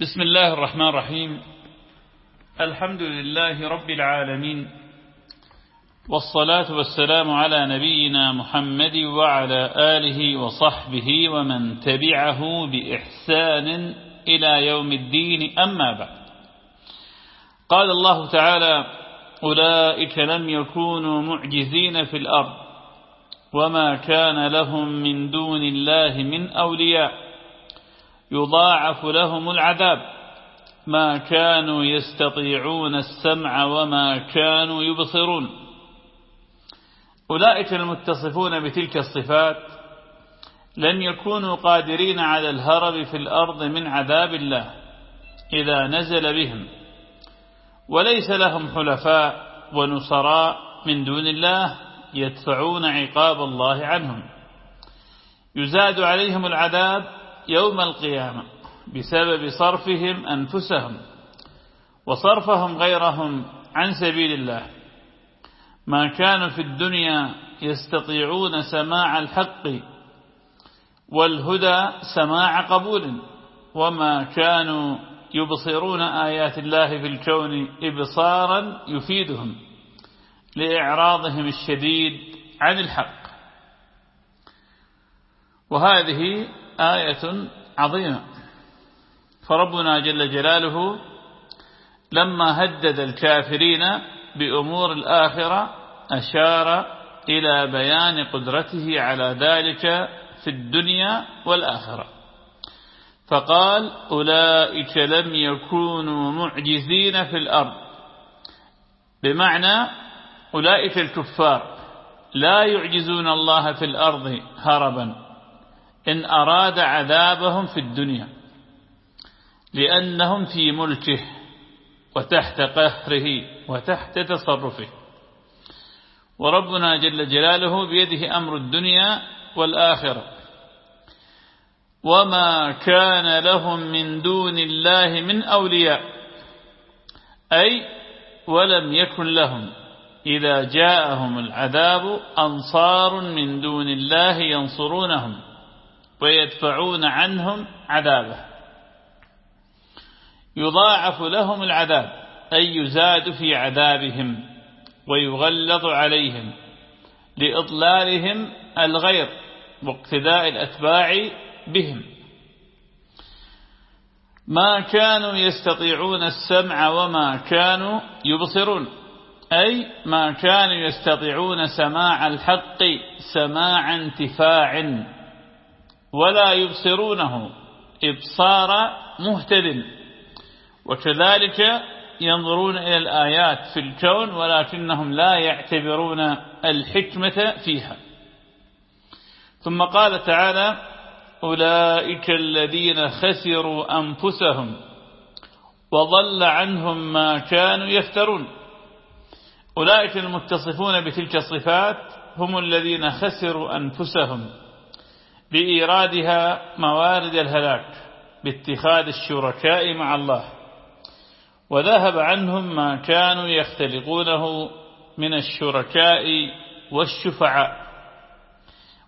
بسم الله الرحمن الرحيم. الحمد لله رب العالمين. والصلاة والسلام على نبينا محمد وعلى آله وصحبه ومن تبعه بإحسان إلى يوم الدين. أما بعد. قال الله تعالى أولئك لم يكونوا معجزين في الأرض وما كان لهم من دون الله من أولياء. يضاعف لهم العذاب. ما كانوا يستطيعون السمع وما كانوا يبصرون. أولئك المتصفون بتلك الصفات لن يكونوا قادرين على الهرب في الأرض من عذاب الله إذا نزل بهم. وليس لهم حلفاء ونصراء من دون الله يدفعون عقاب الله عنهم. يزاد عليهم العذاب يوم القيامة بسبب صرفهم أنفسهم وصرفهم غيرهم عن سبيل الله. ما كانوا في الدنيا يستطيعون سماع الحق والهدى سماع قبول وما كانوا يبصرون آيات الله في الكون إبصارا يفيدهم لإعراضهم الشديد عن الحق. وهذه آية عظيمة. فربنا جل جلاله لما هدد الكافرين بأمور الآخرة أشار إلى بيان قدرته على ذلك في الدنيا والآخرة. فقال أولئك لم يكونوا معجزين في الأرض. بمعنى أولئك الكفار لا يعجزون الله في الأرض هربا. إن أراد عذابهم في الدنيا لأنهم في ملكه وتحت قهره وتحت تصرفه. وربنا جل جلاله بيده أمر الدنيا والآخرة. وما كان لهم من دون الله من أولياء أي ولم يكن لهم. إذا جاءهم العذاب أنصار من دون الله ينصرونهم. ويدفعون عنهم عذابه. يضاعف لهم العذاب أي يزاد في عذابهم ويغلظ عليهم لإضلالهم الغير واقتداء الأتباع بهم. ما كانوا يستطيعون السمع وما كانوا يبصرون أي ما كانوا يستطيعون سماع الحق سماع انتفاع. ولا يبصرونه. إبصار مهتد. وكذلك ينظرون إلى الآيات في الكون ولكنهم لا يعتبرون الحكمة فيها. ثم قال تعالى أولئك الذين خسروا أنفسهم وضل عنهم ما كانوا يفترون. أولئك المتصفون بتلك الصفات هم الذين خسروا أنفسهم. بإيرادها موارد الهلاك باتخاذ الشركاء مع الله. وذهب عنهم ما كانوا يختلقونه من الشركاء والشفعاء.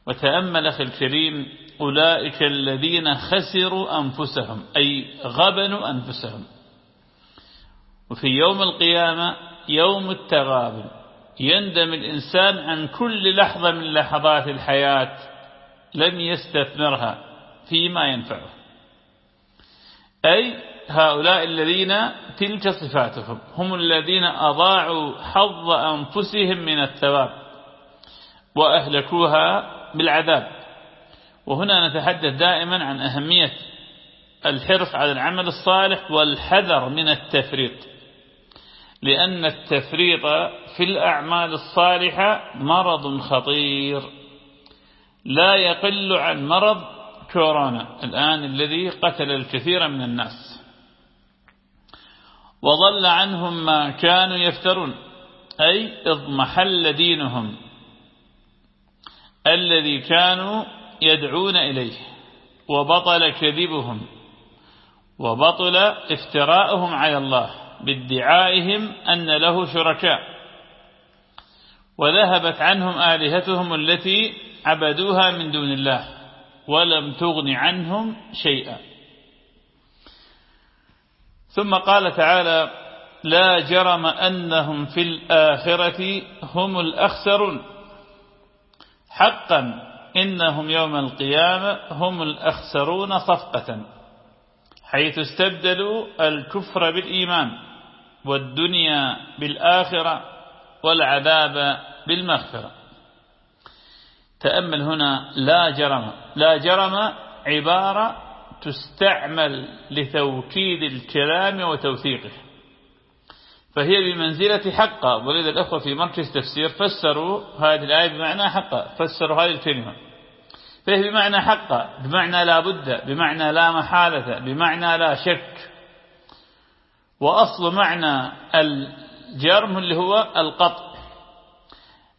وتأمل أخي الكريم أولئك الذين خسروا أنفسهم أي غبنوا أنفسهم. وفي يوم القيامة يوم التغابن يندم الإنسان عن كل لحظة من لحظات الحياة لم يستثمرها فيما ينفعه. أي هؤلاء الذين تلك صفاتهم هم الذين أضاعوا حظ أنفسهم من الثواب وأهلكوها بالعذاب. وهنا نتحدث دائما عن أهمية الحرص على العمل الصالح والحذر من التفريط لأن التفريط في الأعمال الصالحة مرض خطير. لا يقل عن مرض كورونا الآن الذي قتل الكثير من الناس. وضل عنهم ما كانوا يفترون أي اضمحل دينهم الذي كانوا يدعون إليه وبطل كذبهم وبطل افتراءهم على الله بادعائهم أن له شركاء. وذهبت عنهم آلهتهم التي عبدوها من دون الله ولم تغن عنهم شيئا. ثم قال تعالى لا جرم أنهم في الآخرة هم الأخسرون. حقا إنهم يوم القيامة هم الأخسرون صفقة حيث استبدلوا الكفر بالإيمان والدنيا بالآخرة والعذاب بالمغفرة. تأمل هنا لا جرم لا جرم عبارة تستعمل لتوكيد الكلام وتوثيقه. فهي بمنزلة حقا ولذا الأخوة في مركز تفسير فسروا هذه الآية بمعنى حقا فسروا هذه الكلمة. فهي بمعنى حقا بمعنى لا بد بمعنى لا محالة بمعنى لا شك. وأصل معنى الجرم اللي هو القطع.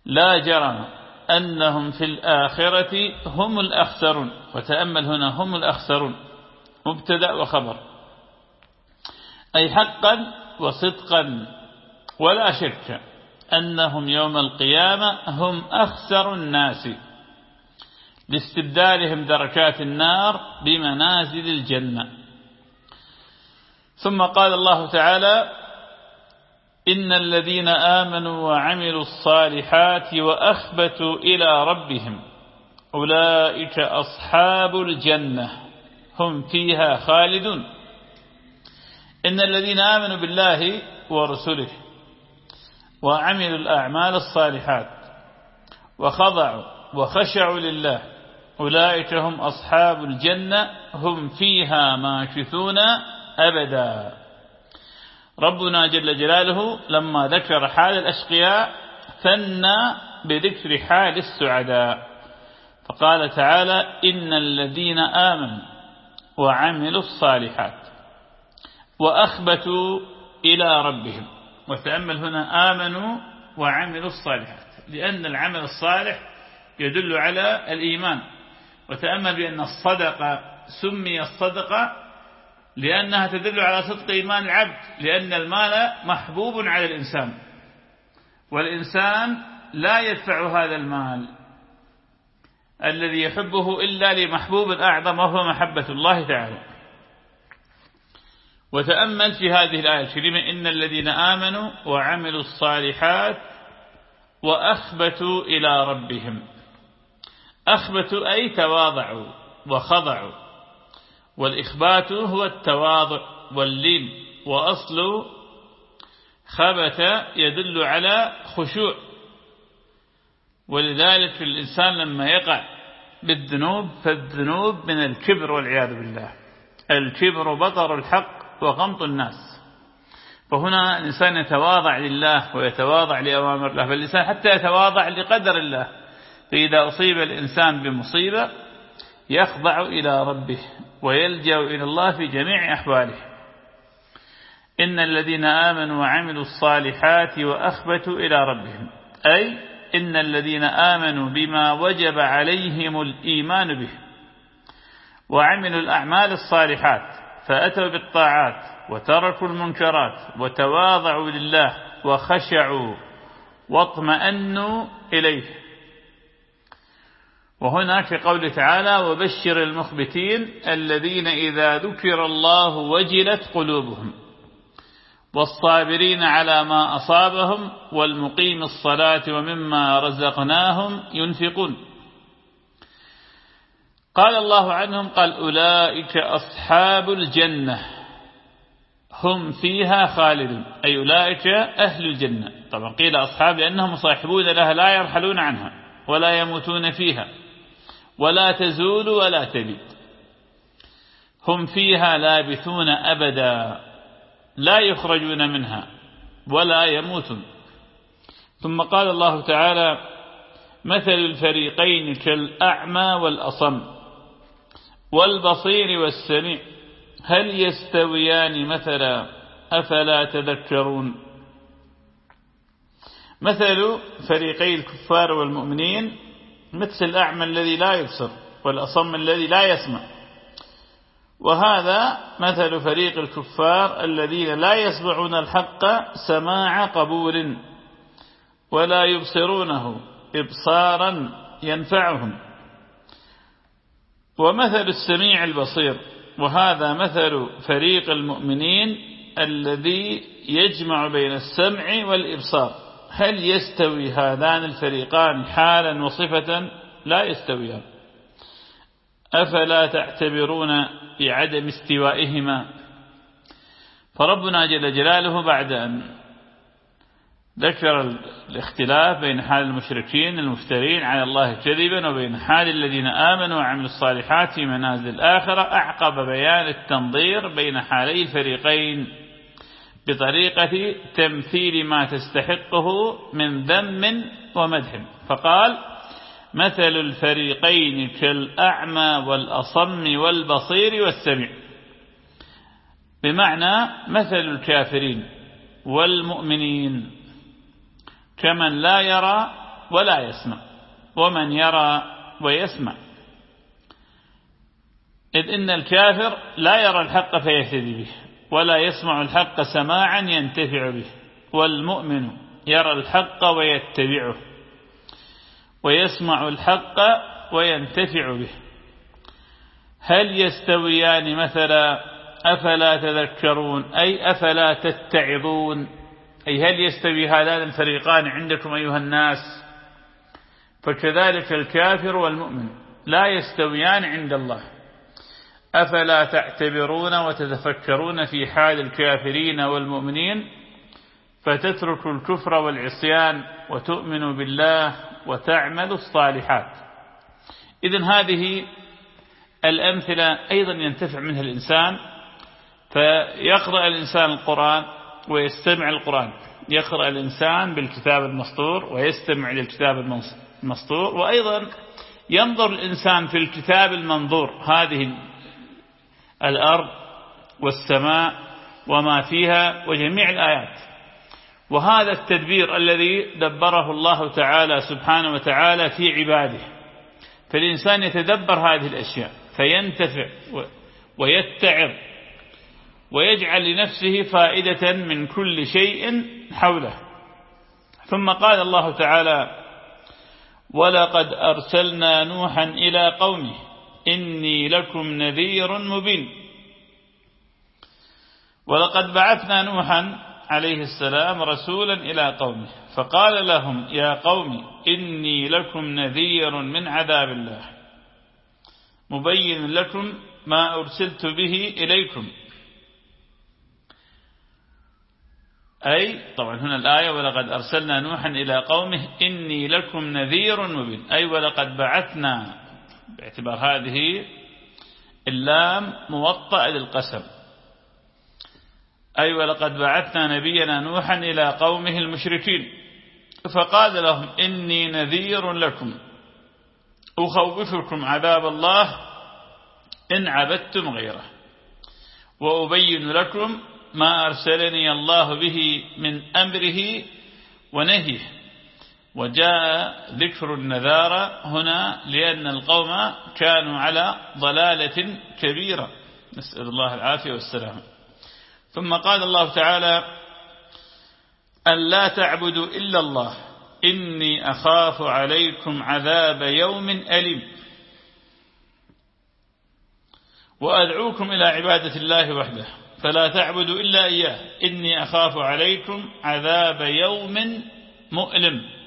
لا جرم. أنهم في الآخرة هم الأخسرون. وتأمل هنا هم الأخسرون. مبتدأ وخبر. أي حقا وصدقا ولا شك أنهم يوم القيامة هم أخسر الناس. لاستبدالهم دركات النار بمنازل الجنة. ثم قال الله تعالى إن الذين آمنوا وعملوا الصالحات وأخبتوا إلى ربهم أولئك أصحاب الجنة هم فيها خالدون. إن الذين آمنوا بالله ورسله وعملوا الأعمال الصالحات وخضعوا وخشعوا لله أولئك هم أصحاب الجنة هم فيها ماكثون أبدا. ربنا جل جلاله لما ذكر حال الأشقياء ثنى بذكر حال السعداء. فقال تعالى إن الذين آمنوا وعملوا الصالحات وأخبتوا إلى ربهم. وتأمل هنا آمنوا وعملوا الصالحات. لأن العمل الصالح يدل على الإيمان. وتأمل بأن الصدقة سمي الصدقة لأنها تدل على صدق إيمان العبد لأن المال محبوب على الإنسان. والإنسان لا يدفع هذا المال الذي يحبه إلا لمحبوب أعظم وهو محبة الله تعالى. وتأمل في هذه الآية الكريمة إن الذين آمنوا وعملوا الصالحات وأخبتوا إلى ربهم. أخبتوا أي تواضعوا وخضعوا. والإخبات هو التواضع واللين وأصل خبت يدل على خشوع. ولذلك الإنسان لما يقع بالذنوب فالذنوب من الكبر والعياذ بالله. الكبر بطر الحق وغمط الناس. فهنا الإنسان يتواضع لله ويتواضع لأوامر الله فالإنسان حتى يتواضع لقدر الله. فإذا أصيب الإنسان بمصيبة يخضع إلى ربه. ويلجأ إلى الله في جميع أحواله. إن الذين آمنوا وعملوا الصالحات وأخبتوا إلى ربهم. أي إن الذين آمنوا بما وجب عليهم الإيمان به. وعملوا الأعمال الصالحات فأتوا بالطاعات وتركوا المنكرات وتواضعوا لله وخشعوا واطمأنوا إليه. وهنا في قول تعالى وبشر المخبتين الذين إذا ذكر الله وجلت قلوبهم والصابرين على ما أصابهم والمقيم الصلاة ومما رزقناهم ينفقون. قال الله عنهم قال أولئك أصحاب الجنة هم فيها خالدون أي أولئك أهل الجنة. طبعا قيل أصحاب لأنهم صاحبون لها لا يرحلون عنها ولا يموتون فيها. ولا تزول ولا تبيد هم فيها لابثون أبدا لا يخرجون منها ولا يموتون. ثم قال الله تعالى مثل الفريقين كالأعمى والأصم والبصير والسميع هل يستويان مثلا؟ أفلا تذكرون؟ مثل فريقي الكفار والمؤمنين مثل الأعمى الذي لا يبصر والأصم الذي لا يسمع. وهذا مثل فريق الكفار الذين لا يسمعون الحق سماع قبول ولا يبصرونه إبصارا ينفعهم. ومثل السميع البصير وهذا مثل فريق المؤمنين الذي يجمع بين السمع والإبصار. هل يستوي هذان الفريقان حالا وصفة؟ لا يستويان. أفلا تعتبرون بعدم استوائهما؟ فربنا جل جلاله بعد أن ذكر الاختلاف بين حال المشركين المفترين على الله كذبا وبين حال الذين آمنوا وعملوا الصالحات في منازل الآخرة أعقب بيان التنظير بين حالي الفريقين. بطريقة تمثيل ما تستحقه من ذم ومدح. فقال مثل الفريقين كالأعمى والأصم والبصير والسميع. بمعنى مثل الكافرين والمؤمنين كمن لا يرى ولا يسمع ومن يرى ويسمع. إذ إن الكافر لا يرى الحق فيهتدي به. ولا يسمع الحق سماعا ينتفع به والمؤمن يرى الحق ويتبعه ويسمع الحق وينتفع به. هل يستويان مثلا أفلا تذكرون أي أفلا تتعظون؟ أي هل يستوي هذان الفريقان عندكم أيها الناس؟ فكذلك الكافر والمؤمن لا يستويان عند الله. أفلا تعتبرون وتتفكرون في حال الكافرين والمؤمنين فتتركوا الكفر والعصيان وتؤمنوا بالله وتعملوا الصالحات. إذن هذه الأمثلة أيضا ينتفع منها الإنسان فيقرأ الإنسان القرآن ويستمع القرآن يقرأ الإنسان بالكتاب المسطور ويستمع للكتاب المسطور وأيضا ينظر الإنسان في الكتاب المنظور. هذه الأرض والسماء وما فيها وجميع الآيات. وهذا التدبير الذي دبره الله تعالى سبحانه وتعالى في عباده. فالإنسان يتدبر هذه الأشياء فينتفع ويتعظ ويجعل لنفسه فائدة من كل شيء حوله. ثم قال الله تعالى ولقد أرسلنا نوحا إلى قومه إني لكم نذير مبين. ولقد بعثنا نوحا عليه السلام رسولا إلى قومه فقال لهم يا قوم إني لكم نذير من عذاب الله. مبين لكم ما أرسلت به إليكم. أي طبعا هنا الآية ولقد أرسلنا نوحا إلى قومه إني لكم نذير مبين. أي ولقد بعثنا باعتبار هذه اللام موطأ للقسم. أي ولقد بعثنا نبينا نوحا إلى قومه المشركين فقال لهم إني نذير لكم أخوفكم عذاب الله إن عبدتم غيره وأبين لكم ما أرسلني الله به من أمره ونهيه. وجاء ذكر النذارة هنا لأن القوم كانوا على ضلالة كبيرة. نسأل الله العافية والسلام. ثم قال الله تعالى أن لا تعبدوا إلا الله إني أخاف عليكم عذاب يوم أليم. وأدعوكم إلى عبادة الله وحده فلا تعبدوا إلا إياه إني أخاف عليكم عذاب يوم مؤلم.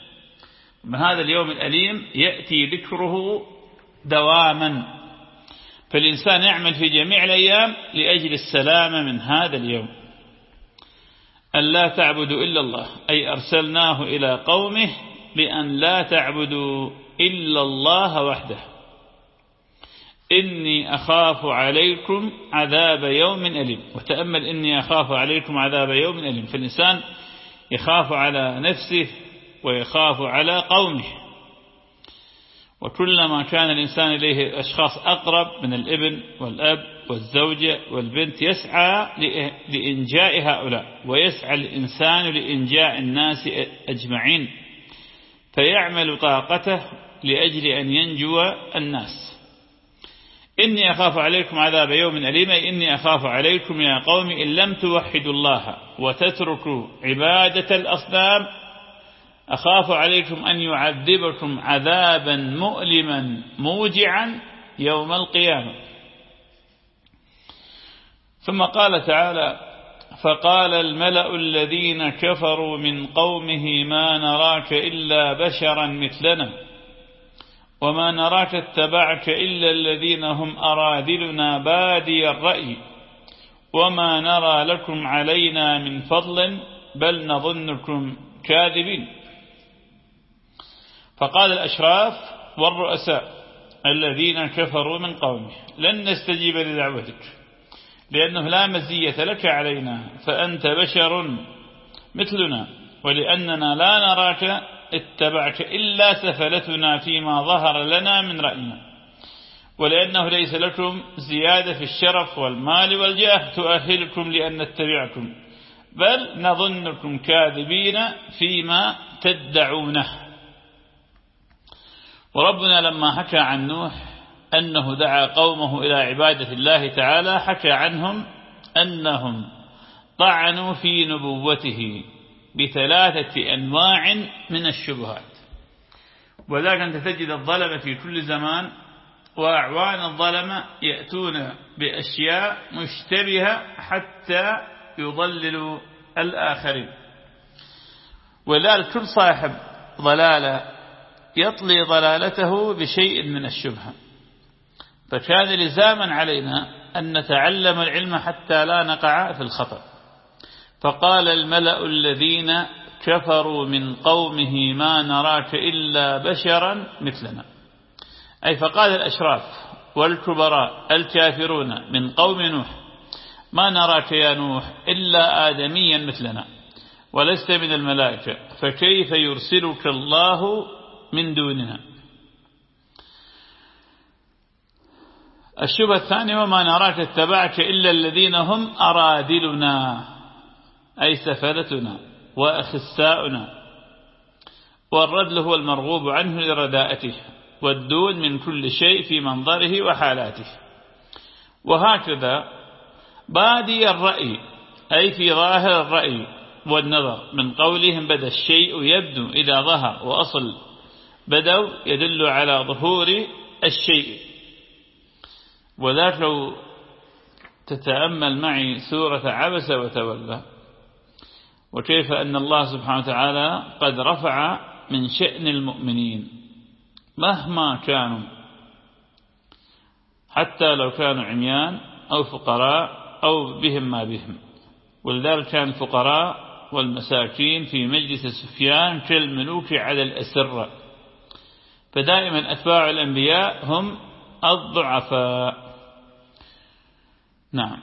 من هذا اليوم الأليم يأتي ذكره دواما. فالإنسان يعمل في جميع الأيام لأجل السلامة من هذا اليوم. أن لا تعبدوا إلا الله أي أرسلناه إلى قومه بأن لا تعبدوا إلا الله وحده. إني أخاف عليكم عذاب يوم أليم. وتأمل إني أخاف عليكم عذاب يوم أليم. فالإنسان يخاف على نفسه ويخاف على قومه. وكلما كان الإنسان إليه أشخاص أقرب من الإبن والأب والزوجة والبنت يسعى لإنجاء هؤلاء ويسعى الإنسان لإنجاء الناس أجمعين. فيعمل طاقته لأجل أن ينجو الناس. إني أخاف عليكم عذاب يوم أليم إني أخاف عليكم يا قوم إن لم توحدوا الله وتتركوا عبادة الأصنام أخاف عليكم أن يعذبكم عذابا مؤلما موجعا يوم القيامة. ثم قال تعالى فقال الملأ الذين كفروا من قومه ما نراك إلا بشرا مثلنا وما نراك اتبعك إلا الذين هم أرادلنا بادي الرأي وما نرى لكم علينا من فضل بل نظنكم كاذبين. فقال الأشراف والرؤساء الذين كفروا من قومه لن نستجيب لدعوتك لأنه لا مزية لك علينا فأنت بشر مثلنا ولأننا لا نراك اتبعك إلا سفلتنا فيما ظهر لنا من رأينا ولأنه ليس لكم زيادة في الشرف والمال والجاه تؤهلكم لأن نتبعكم بل نظنكم كاذبين فيما تدعونه. وربنا لما حكى عن نوح أنه دعا قومه إلى عبادة الله تعالى حكى عنهم أنهم طعنوا في نبوته بثلاثة أنواع من الشبهات. وذلك أنت تجد الظلم في كل زمان وأعوان الظلمة يأتون بأشياء مشتبهة حتى يضللوا الآخرين. ولذلك كل صاحب ضلالة يطلي ضلالته بشيء من الشبهة. فكان لزاما علينا أن نتعلم العلم حتى لا نقع في الخطأ. فقال الملأ الذين كفروا من قومه ما نراك إلا بشرا مثلنا. أي فقال الأشراف والكبراء الكافرون من قوم نوح ما نراك يا نوح إلا آدميا مثلنا ولست من الملائكة فكيف يرسلك الله من دوننا الشبهة الثانية وما نراك اتبعك إلا الذين هم أرادلنا أي سفلتنا وأخساؤنا. والردل هو المرغوب عنه لرداءته والدون من كل شيء في منظره وحالاته. وهكذا بادي الرأي أي في ظاهر الرأي والنظر من قولهم بدا الشيء يبدو إذا ظهر وأصل. بدوا يدل على ظهور الشيء. وذاك لو تتأمل معي سورة عبس وتولى وكيف أن الله سبحانه وتعالى قد رفع من شأن المؤمنين مهما كانوا حتى لو كانوا عميان أو فقراء أو بهم ما بهم. ولذلك كان الفقراء والمساكين في مجلس سفيان كالملوك على الأسرة. فدائما أتباع الأنبياء هم الضعفاء. نعم.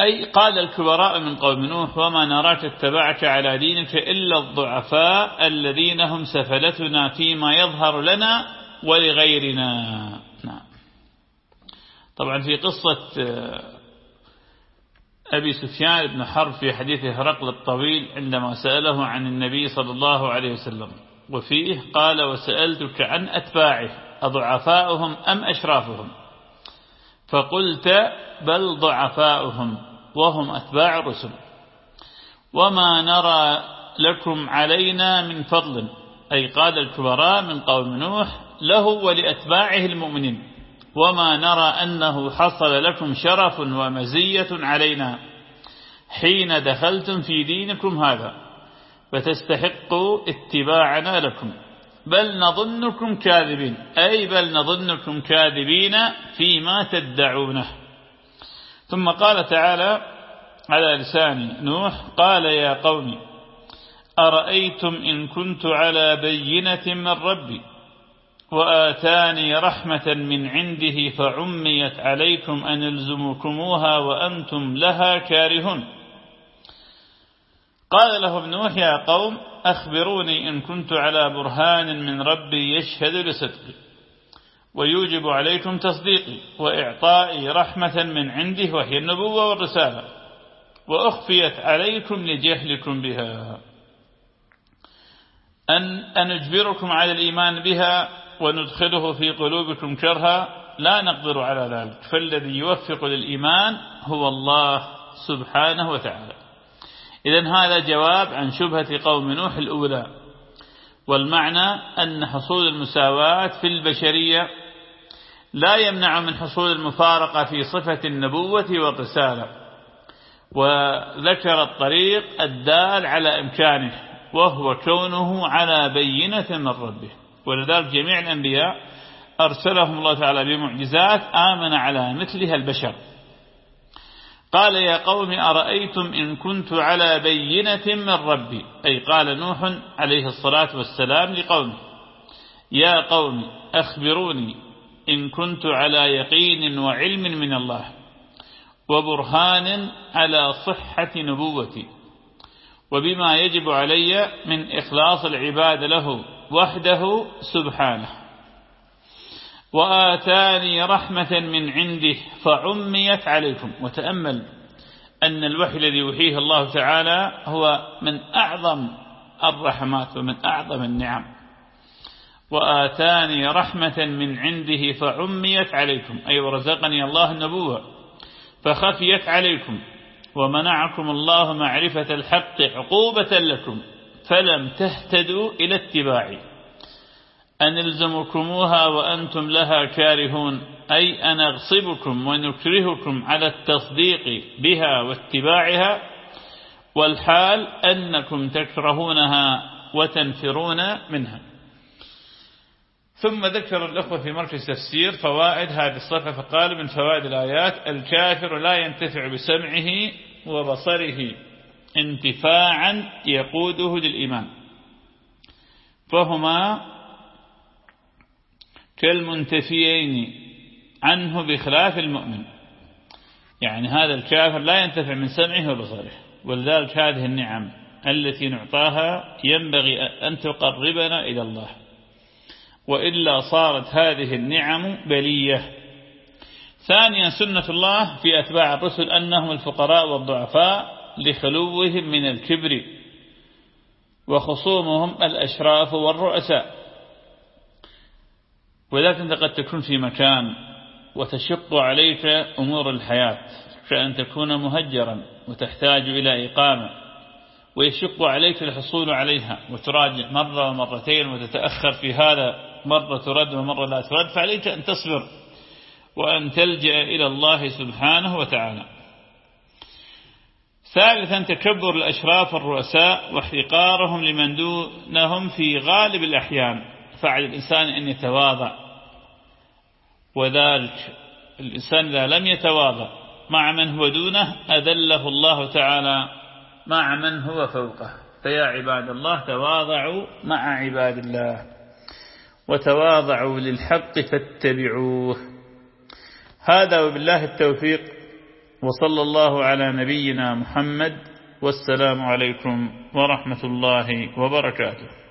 أي قال الكبراء من قوم نوح وما نراك اتبعك على دينك إلا الضعفاء الذين هم سفلتنا فيما يظهر لنا ولغيرنا. نعم. طبعا في قصة أبي سفيان بن حرب في حديث هرقل الطويل عندما سأله عن النبي صلى الله عليه وسلم وفيه قال وسألتك عن أتباعه أضعفاؤهم أم أشرافهم؟ فقلت بل ضعفاؤهم وهم أتباع الرسل. وما نرى لكم علينا من فضل أي قال الكبراء من قوم نوح له ولأتباعه المؤمنين. وما نرى أنه حصل لكم شرف ومزية علينا حين دخلتم في دينكم هذا. فتستحقوا اتباعنا لكم. بل نظنكم كاذبين. أي بل نظنكم كاذبين فيما تدعونه. ثم قال تعالى على لسان نوح قال يا قوم أرأيتم إن كنت على بينة من ربي وآتاني رحمة من عنده فعميت عليكم أن ألزمكموها وأنتم لها كارهون. قال له ابن يا قوم أخبروني إن كنت على برهان من ربي يشهد لصدقي ويوجب عليكم تصديقي وإعطائي رحمة من عنده وهي النبوة والرسالة وأخفيت عليكم لجهلكم بها. أن أنجبركم على الإيمان بها وندخله في قلوبكم كرها لا نقدر على ذلك فالذي يوفق للإيمان هو الله سبحانه وتعالى. إذا هذا جواب عن شبهة قوم نوح الأولى. والمعنى أن حصول المساواة في البشرية لا يمنع من حصول المفارقة في صفة النبوة والرسالة وذكر الطريق الدال على إمكانه وهو كونه على بينة من ربه. ولذلك جميع الأنبياء أرسلهم الله تعالى بمعجزات آمن على مثلها البشر. قال يا قوم أرأيتم إن كنت على بينة من ربي؟ أي قال نوح عليه الصلاة والسلام لقومه يا قوم أخبروني إن كنت على يقين وعلم من الله وبرهان على صحة نبوتي وبما يجب علي من إخلاص العباد له وحده سبحانه. وآتاني رحمة من عنده فعميت عليكم. وتأمل أن الوحي الذي يوحيه الله تعالى هو من أعظم الرحمات ومن أعظم النعم. وآتاني رحمة من عنده فعميت عليكم. أي ورزقني الله النبوة فخفيت عليكم. ومنعكم الله معرفة الحق عقوبة لكم فلم تهتدوا إلى اتباعي. أن وأنتم لها كارهون. أي أن أغصبكم ونكرهكم على التصديق بها واتباعها والحال أنكم تكرهونها وتنفرون منها. ثم ذكر الأخوة في مركز تفسير فوائد هذه الصفحة فقال من فوائد الآيات الكافر لا ينتفع بسمعه وبصره انتفاعا يقوده للإيمان. فهما كالمنتفيين عنه بخلاف المؤمن. يعني هذا الكافر لا ينتفع من سمعه وبصره ولذلك هذه النعم التي نعطاها ينبغي أن تقربنا إلى الله. وإلا صارت هذه النعم بلية. ثانيا سنة الله في أتباع الرسل أنهم الفقراء والضعفاء لخلوهم من الكبر وخصومهم الأشراف والرؤساء. ولكن قد تكون في مكان وتشق عليك أمور الحياة كأن تكون مهجرا وتحتاج إلى إقامة ويشق عليك الحصول عليها وتراجع مرة ومرتين وتتأخر في هذا مرة ترد ومرة لا ترد فعليك أن تصبر وأن تلجأ إلى الله سبحانه وتعالى. ثالثا تكبر الأشراف الرؤساء واحتقارهم لمن دونهم في غالب الأحيان. فعل الإنسان أن يتواضع. وذلك الإنسان إذا لم يتواضع مع من هو دونه أذله الله تعالى مع من هو فوقه. فيا عباد الله تواضعوا مع عباد الله وتواضعوا للحق فاتبعوه. هذا وبالله التوفيق وصلى الله على نبينا محمد والسلام عليكم ورحمة الله وبركاته.